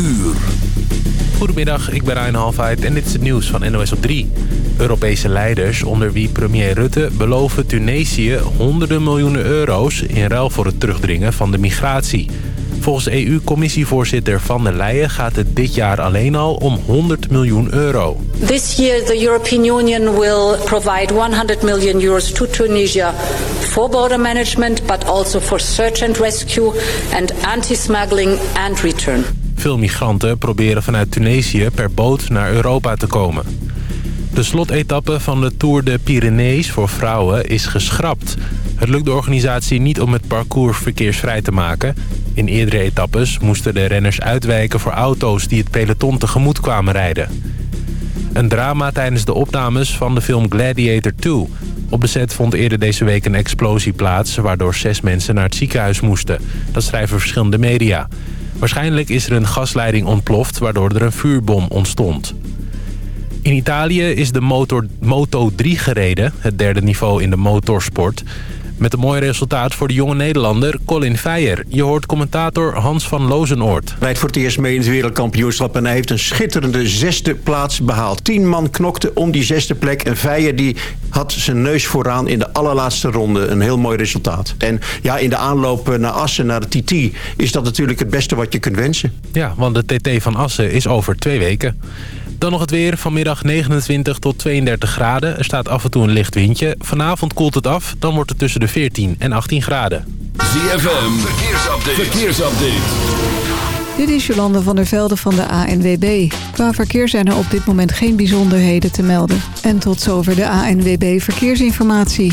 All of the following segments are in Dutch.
uur. Goedemiddag, ik ben Ryan Halfheid en dit is het nieuws van NOS op 3. Europese leiders, onder wie premier Rutte, beloven Tunesië honderden miljoenen euro's... in ruil voor het terugdringen van de migratie. Volgens EU-commissievoorzitter Van der Leyen gaat het dit jaar alleen al om 100 miljoen euro. This year the European Union will provide 100 million euros to Tunisia for border management, but also for search and rescue and anti-smuggling and return. Veel migranten proberen vanuit Tunesië per boot naar Europa te komen. De slotetappe van de Tour de Pyrenees voor vrouwen is geschrapt. Het lukt de organisatie niet om het parcours verkeersvrij te maken. In eerdere etappes moesten de renners uitwijken voor auto's die het peloton tegemoet kwamen rijden. Een drama tijdens de opnames van de film Gladiator 2. Op de set vond eerder deze week een explosie plaats... waardoor zes mensen naar het ziekenhuis moesten. Dat schrijven verschillende media. Waarschijnlijk is er een gasleiding ontploft... waardoor er een vuurbom ontstond. In Italië is de motor, Moto 3 gereden, het derde niveau in de motorsport... Met een mooi resultaat voor de jonge Nederlander Colin Feijer. Je hoort commentator Hans van Lozenoord. Rijdt voor het eerst mee in het wereldkampioenschap... en hij heeft een schitterende zesde plaats behaald. Tien man knokte om die zesde plek. En Feijer die had zijn neus vooraan in de allerlaatste ronde. Een heel mooi resultaat. En ja, in de aanloop naar Assen, naar de TT... is dat natuurlijk het beste wat je kunt wensen. Ja, want de TT van Assen is over twee weken. Dan nog het weer. Vanmiddag 29 tot 32 graden. Er staat af en toe een licht windje. Vanavond koelt het af. Dan wordt het tussen de 14 en 18 graden. ZFM. Verkeersupdate. Verkeersupdate. Dit is Jolande van der Velde van de ANWB. Qua verkeer zijn er op dit moment geen bijzonderheden te melden. En tot zover de ANWB Verkeersinformatie.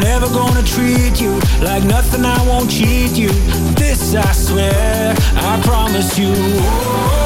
Never gonna treat you like nothing I won't cheat you This I swear, I promise you oh.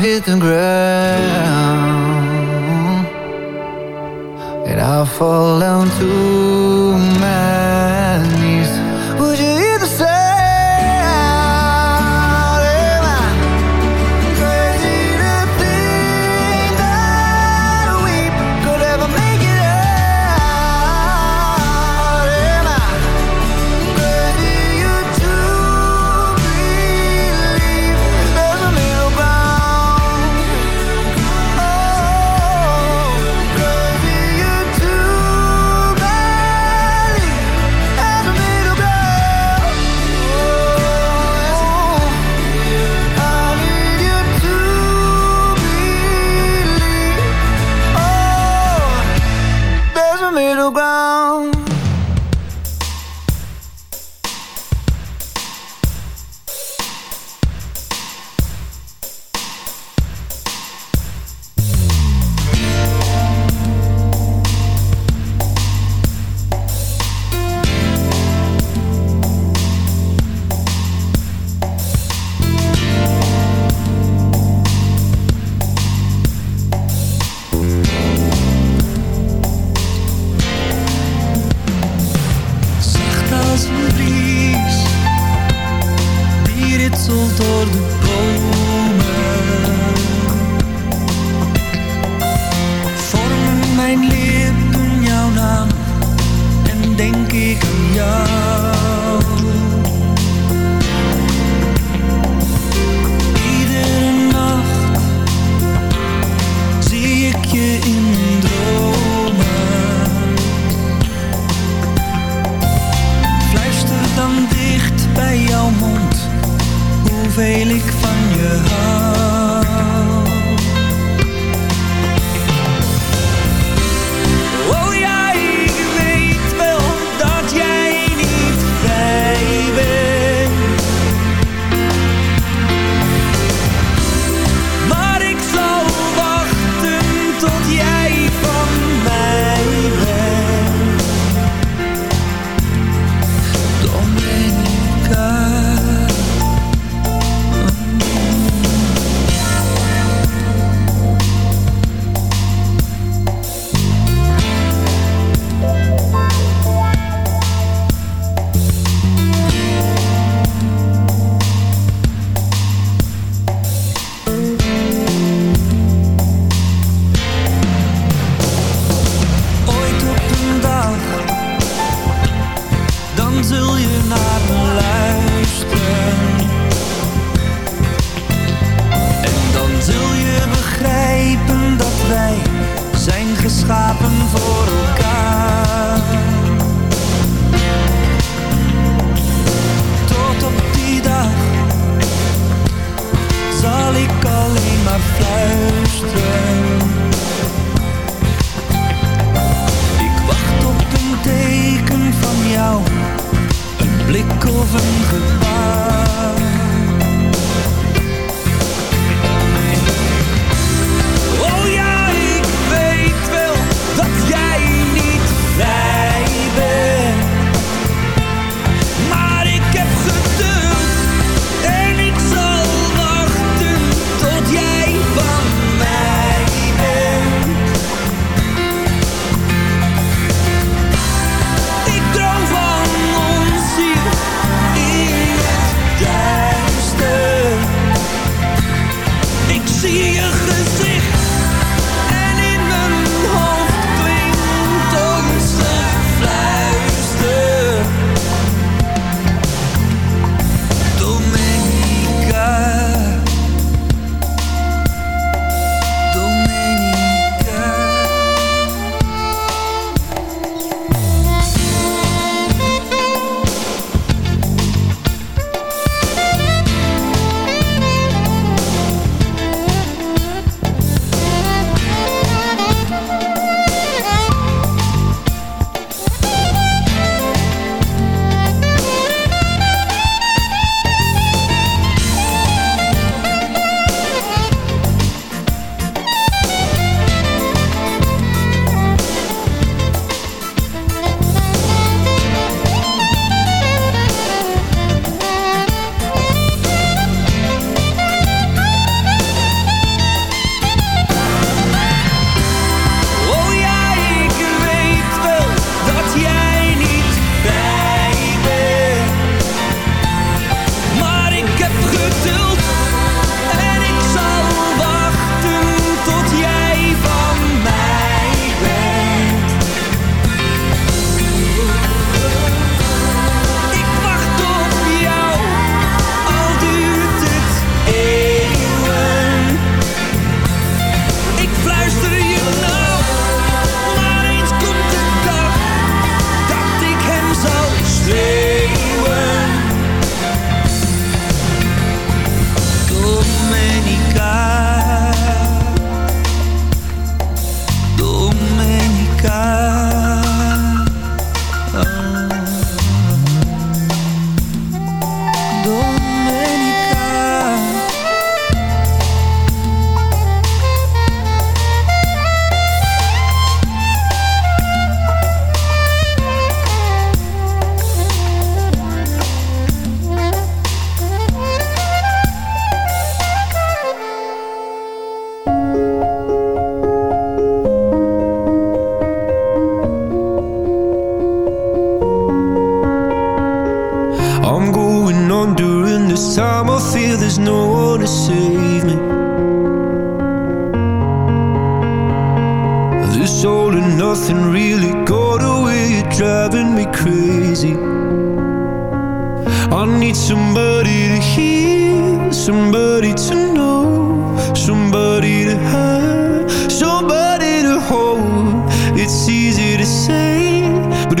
hit the ground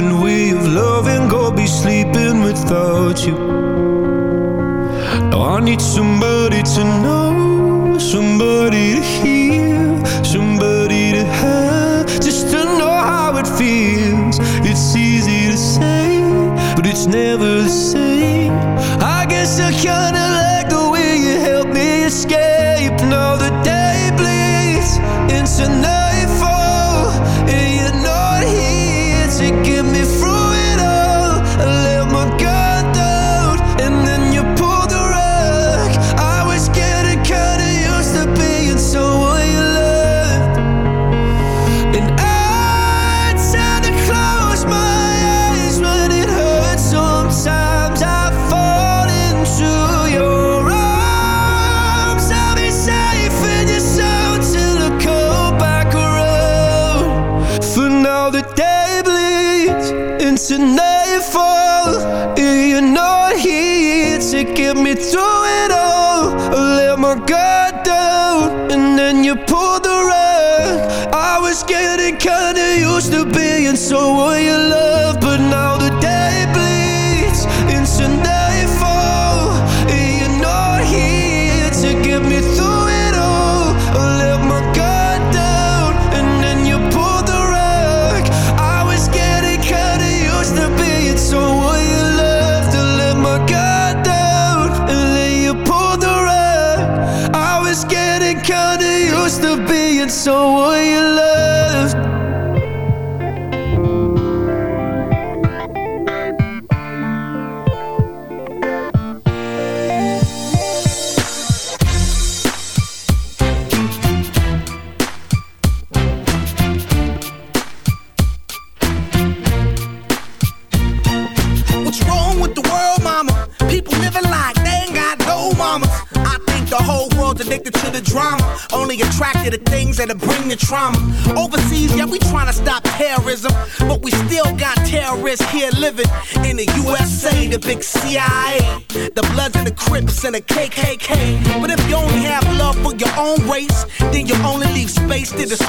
nothing way of loving Go be sleeping without you. Now I need somebody to know Somebody to hear Somebody to have Just to know how it feels. It's easy to say But it's never the same so will you love the Bloods and the Crips and the KKK.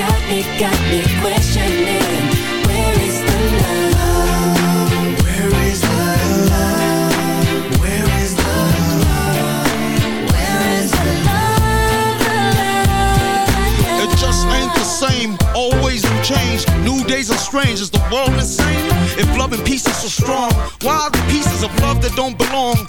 got me, questioning. Where is the love? It just ain't the same. Always change. New days are strange. The world? If love and peace is so strong, why the pieces of love that don't belong?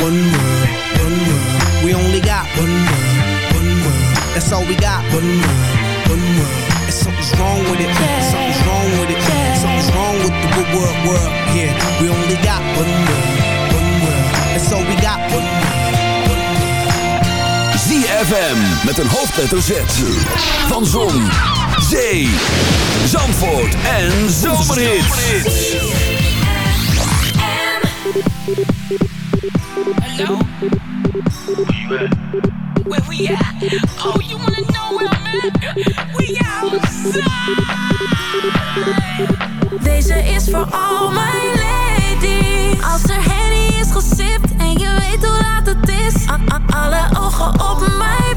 One world, one world. We only got one world, one world. That's all we got. One world, one world. And something's wrong with it. Something's wrong with it. Something's wrong with the good world, world. Yeah, we only got one world, one world. That's all we got. One world. ZFM met een hoofdletter Z. Van Zon, Zee, Zandvoort en Zomerhits. Hello? Where we at? Oh, you wanna know where I'm at? We outside. Deze is voor al mijn ladies. Als er Henny is gesipt en je weet hoe laat het is. A- alle ogen op mij,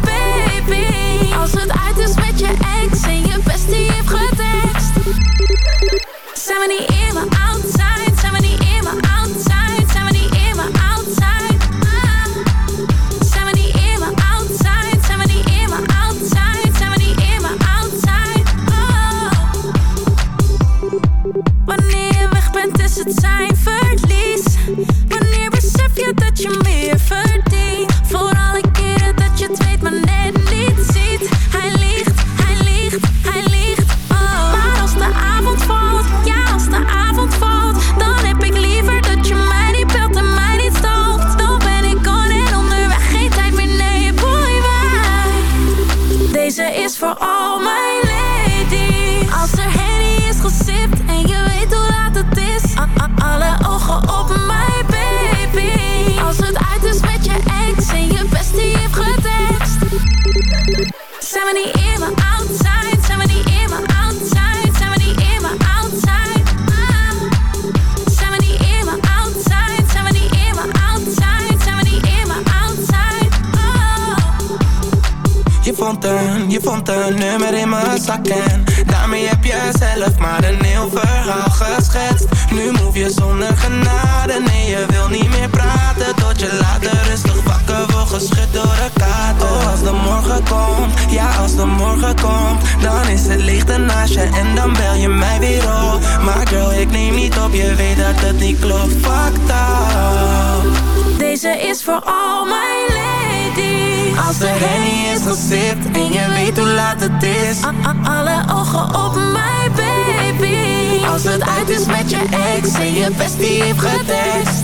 je bestie heeft getest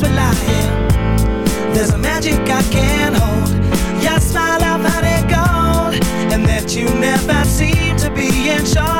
always relying. There's a magic I can't hold. Your smile, I've had it gold, and that you never seem to be in charge